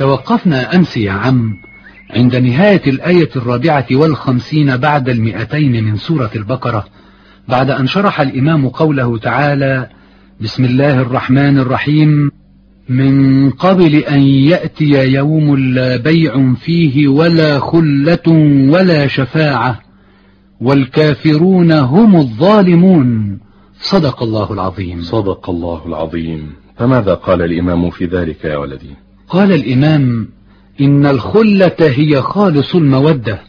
توقفنا أمس يا عم عند نهاية الآية الرابعة والخمسين بعد المئتين من سورة البقرة بعد أن شرح الإمام قوله تعالى بسم الله الرحمن الرحيم من قبل أن يأتي يوم لا بيع فيه ولا خلة ولا شفاعة والكافرون هم الظالمون. صدق الله العظيم. صدق الله العظيم. فماذا قال الإمام في ذلك يا ولدي؟ قال الإمام إن الخلة هي خالص المودة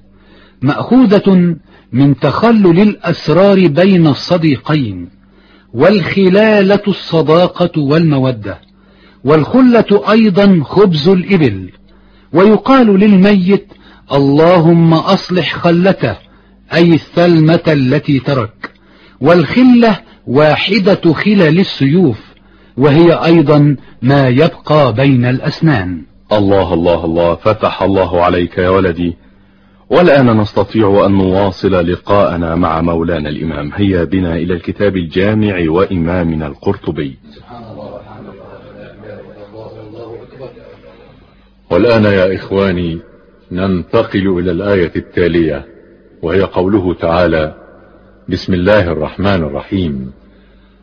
مأخوذة من تخلل الأسرار بين الصديقين والخلالة الصداقة والمودة والخلة أيضا خبز الإبل ويقال للميت اللهم أصلح خلته أي الثلمة التي ترك والخلة واحدة خلل السيوف وهي أيضا ما يبقى بين الأسنان. الله الله الله فتح الله عليك يا ولدي. والآن نستطيع أن نواصل لقاءنا مع مولانا الإمام. هيا بنا إلى الكتاب الجامع وإمامنا القرطبي. والآن يا إخواني ننتقل إلى الآية التالية وهي قوله تعالى بسم الله الرحمن الرحيم.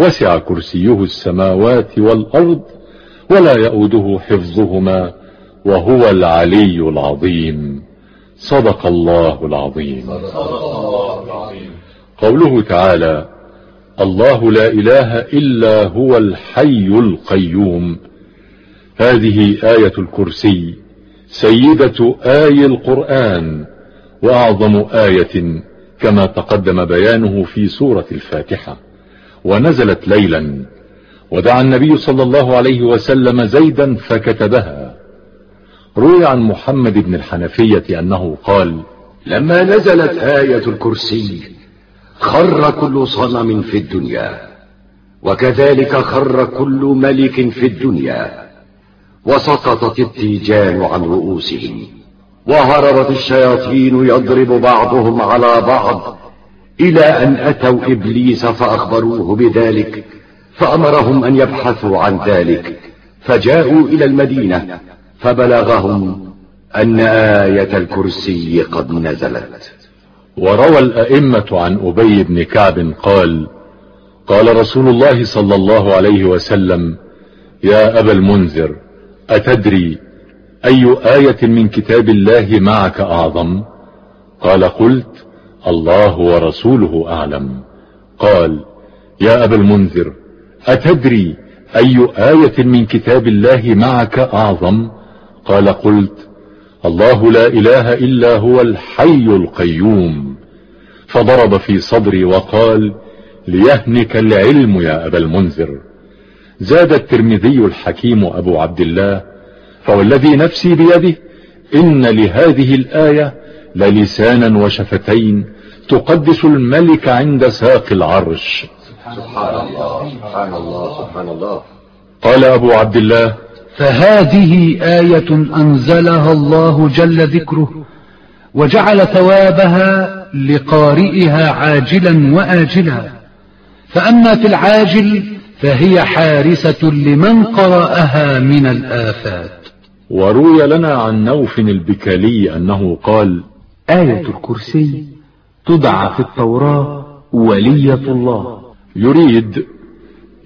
وسع كرسيه السماوات والأرض ولا يؤده حفظهما وهو العلي العظيم. صدق الله العظيم. قوله تعالى الله لا إله إلا هو الحي القيوم هذه آية الكرسي سيدة آي القرآن وأعظم آية كما تقدم بيانه في سورة الفاتحة. ونزلت ليلا. ودعا النبي صلى الله عليه وسلم زيدا فكتبها. روي عن محمد بن الحنفية أنه قال لما نزلت آية الكرسي خر كل صنم في الدنيا وكذلك خر كل ملك في الدنيا وسقطت التيجان عن رؤوسهم وهربت الشياطين يضرب بعضهم على بعض إلى أن أتوا إبليس فأخبروه بذلك فأمرهم أن يبحثوا عن ذلك فجاءوا إلى المدينة فبلغهم أن آية الكرسي قد نزلت. وروى الأئمة عن أبي بن كعب قال قال رسول الله صلى الله عليه وسلم يا أبا المنذر أتدري أي آية من كتاب الله معك أعظم؟ قال قلت الله ورسوله أعلم. قال يا أبا المنذر أتدري أي آية من كتاب الله معك أعظم؟ قال قلت الله لا إله إلا هو الحي القيوم. فضرب في صدري وقال ليهنك العلم يا أبا المنذر. زاد الترمذي الحكيم أبو عبد الله فوالذي نفسي بيده إن لهذه الايه للسانا وشفتين تقدس الملك عند ساق العرش. سبحان الله سبحان الله سبحان الله قال أبو عبد الله فهذه آية أنزلها الله جل ذكره وجعل ثوابها لقارئها عاجلا وآجلا. فأما في العاجل فهي حارسة لمن قرأها من الآفات. وروي لنا عن نوف البكالي أنه قال آية الكرسي تدعى في التوراة ولية الله. يريد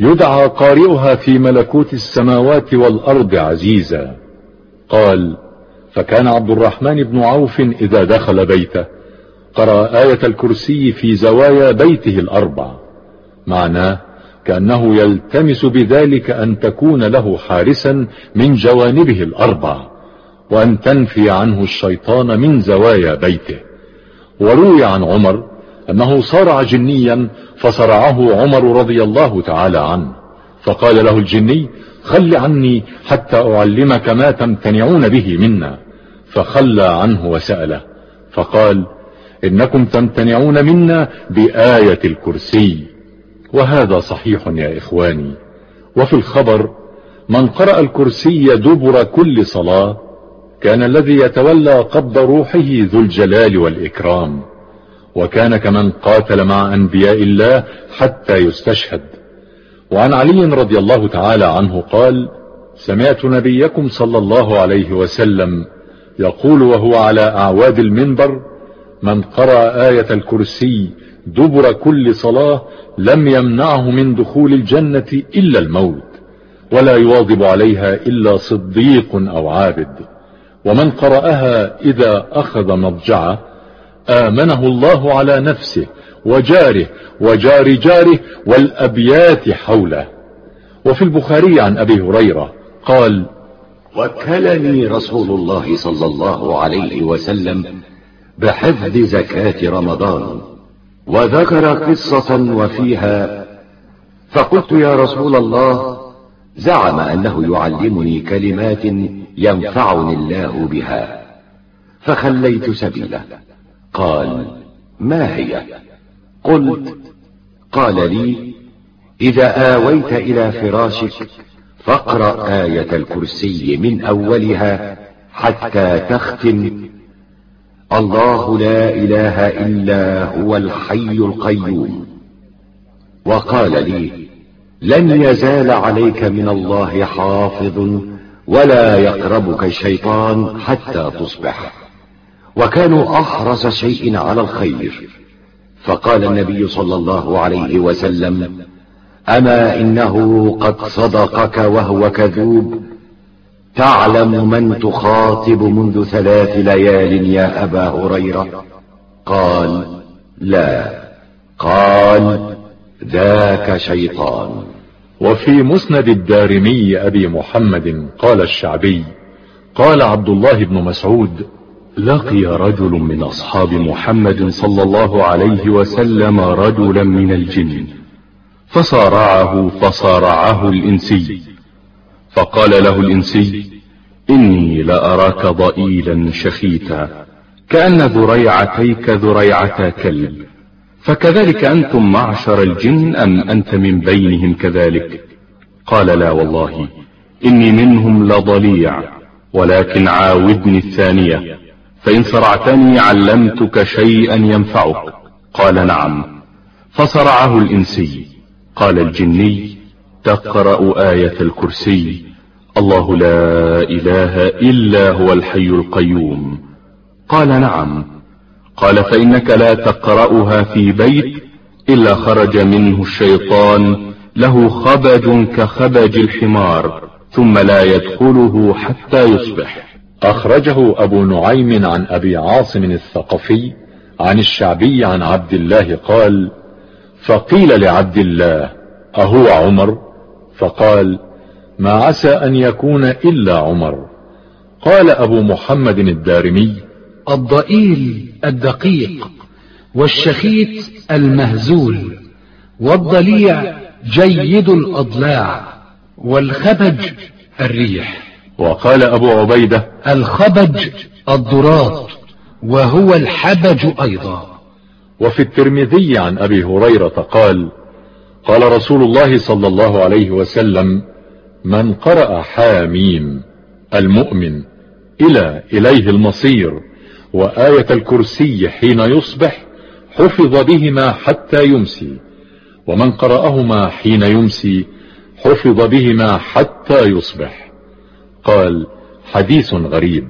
يدعى قارئها في ملكوت السماوات والأرض عزيزا. قال فكان عبد الرحمن بن عوف إذا دخل بيته قرأ آية الكرسي في زوايا بيته الأربع. معناه كأنه يلتمس بذلك أن تكون له حارسا من جوانبه الأربع. وأن تنفي عنه الشيطان من زوايا بيته. وروي عن عمر أنه صارع جنيا فصرعه عمر رضي الله تعالى عنه. فقال له الجني خل عني حتى أعلمك ما تمتنعون به منا. فخلى عنه وسأله. فقال إنكم تمتنعون منا بآية الكرسي. وهذا صحيح يا إخواني. وفي الخبر من قرأ الكرسي دبر كل صلاة كان الذي يتولى قبض روحه ذو الجلال والإكرام وكان كمن قاتل مع أنبياء الله حتى يستشهد. وعن علي رضي الله تعالى عنه قال سمعت نبيكم صلى الله عليه وسلم يقول وهو على أعواد المنبر من قرأ آية الكرسي دبر كل صلاة لم يمنعه من دخول الجنة إلا الموت ولا يواظب عليها إلا صديق أو عابد. ومن قرأها إذا أخذ مضجعه آمنه الله على نفسه وجاره وجار جاره والأبيات حوله. وفي البخاري عن أبي هريرة قال وكلني رسول الله صلى الله عليه وسلم بحفظ زكاة رمضان وذكر قصة وفيها فقلت يا رسول الله زعم أنه يعلمني كلمات ينفعني الله بها فخليت سبيله. قال ما هي؟ قلت قال لي إذا آويت إلى فراشك فاقرأ آية الكرسي من أولها حتى تختم الله لا إله إلا هو الحي القيوم. وقال لي لن يزال عليك من الله حافظ ولا يقربك الشيطان حتى تصبح. وكانوا أحرص شيء على الخير. فقال النبي صلى الله عليه وسلم أما إنه قد صدقك وهو كذوب تعلم من تخاطب منذ ثلاث ليال يا أبا هريرة؟ قال لا. قال ذاك شيطان. وفي مسند الدارمي أبي محمد قال الشعبي قال عبد الله بن مسعود لقي رجل من أصحاب محمد صلى الله عليه وسلم رجلا من الجن فصارعه فصارعه الإنسي فقال له الإنسي إني لأراك ضئيلا شخيتا كأن ذريعتيك ذريعتا كلب. فكذلك أنتم معشر الجن أم أنت من بينهم كذلك؟ قال لا والله إني منهم لضليع ولكن عاودني الثانية. فإن صرعتني علمتك شيئا ينفعك. قال نعم. فصرعه الإنسي. قال الجني تقرأ آية الكرسي. الله لا إله إلا هو الحي القيوم. قال نعم. قال فإنك لا تقرأها في بيت إلا خرج منه الشيطان له خبج كخبج الحمار ثم لا يدخله حتى يصبح. أخرجه أبو نعيم عن أبي عاصم الثقفي عن الشعبي عن عبد الله قال فقيل لعبد الله أهو عمر؟ فقال ما عسى أن يكون إلا عمر. قال أبو محمد الدارمي الضئيل الدقيق والشخيت المهزول والضليع جيد الأضلاع والخبج الريح. وقال أبو عبيدة الخبج الضراط وهو الحبج أيضا. وفي الترمذي عن أبي هريرة قال قال رسول الله صلى الله عليه وسلم من قرأ حاميم المؤمن إلى إليه المصير وآية الكرسي حين يصبح حفظ بهما حتى يمسي ومن قرأهما حين يمسي حفظ بهما حتى يصبح. قال حديث غريب.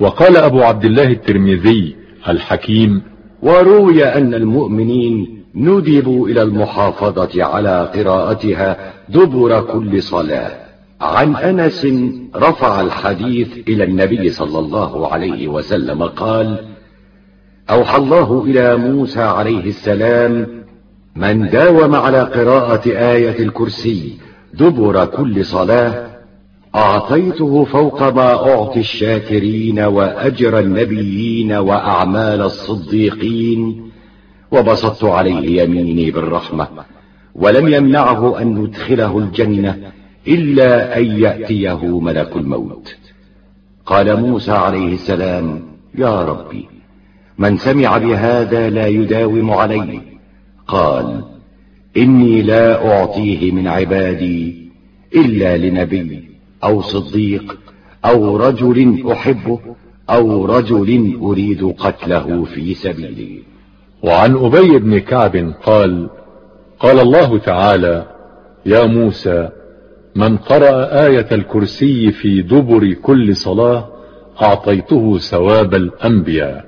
وقال أبو عبد الله الترمذي الحكيم وروي أن المؤمنين ندبوا إلى المحافظة على قراءتها دبر كل صلاة. عن أنس رفع الحديث إلى النبي صلى الله عليه وسلم قال أوحى الله إلى موسى عليه السلام من داوم على قراءة آية الكرسي دبر كل صلاة أعطيته فوق ما أعطي الشاكرين وأجر النبيين وأعمال الصديقين وبسطت عليه يميني بالرحمة ولم يمنعه أن ندخله الجنة إلا أن يأتيه ملك الموت. قال موسى عليه السلام يا ربي من سمع بهذا لا يداوم عليه قال إني لا أعطيه من عبادي إلا لنبي أو صديق أو رجل أحبه أو رجل أريد قتله في سبيلي. وعن أبي بن كعب قال قال الله تعالى يا موسى من قرأ آية الكرسي في دبر كل صلاة أعطيته ثواب الأنبياء.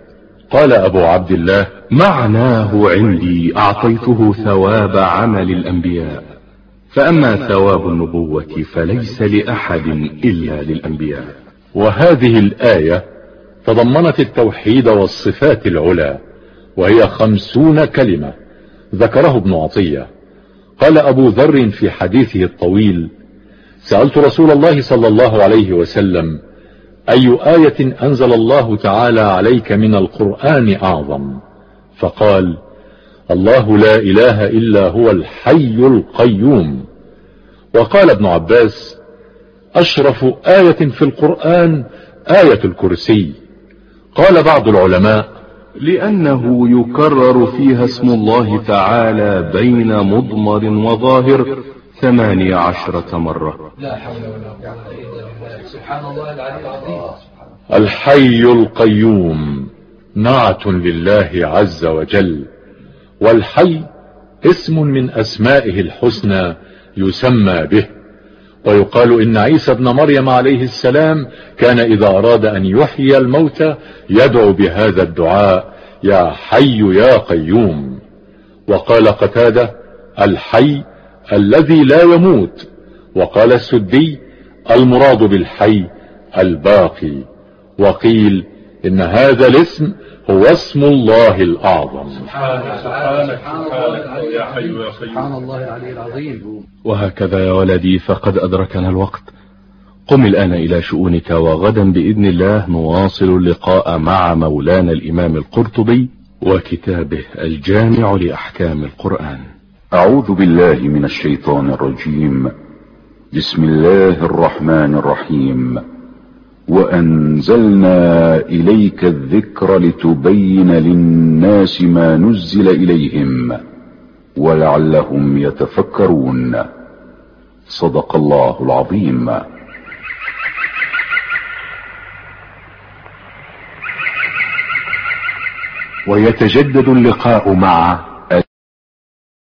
قال أبو عبد الله معناه عندي أعطيته ثواب عمل الأنبياء. فأما ثواب النبوة فليس لأحد إلا للأنبياء. وهذه الآية تضمنت التوحيد والصفات العلى وهي خمسون كلمة. ذكره ابن عطية. قال أبو ذر في حديثه الطويل سألت رسول الله صلى الله عليه وسلم أي آية أنزل الله تعالى عليك من القرآن أعظم؟ فقال الله لا إله إلا هو الحي القيوم. وقال ابن عباس أشرف آية في القرآن آية الكرسي. قال بعض العلماء لأنه يكرر فيها اسم الله تعالى بين مضمر وظاهر ثمانية عشرة مرة. لا حول ولا قوة إلا بالله. سبحان الله العلي العظيم. الحي القيوم نعت لله عز وجل والحي اسم من أسمائه الحسنى يسمى به. ويقال إن عيسى ابن مريم عليه السلام كان إذا أراد أن يحيي الموتى يدعو بهذا الدعاء يا حي يا قيوم وقال قتادة الحي الذي لا يموت. وقال السدي المراد بالحي الباقي. وقيل إن هذا الاسم هو اسم الله الأعظم. سبحان الله العلي العظيم وهكذا يا ولدي فقد أدركنا الوقت. قم الآن إلى شؤونك وغدا بإذن الله نواصل اللقاء مع مولانا الإمام القرطبي وكتابه الجامع لأحكام القرآن. أعوذ بالله من الشيطان الرجيم. بسم الله الرحمن الرحيم. وأنزلنا إليك الذكر لتبين للناس ما نزل إليهم ولعلهم يتفكرون. صدق الله العظيم. ويتجدد اللقاء مع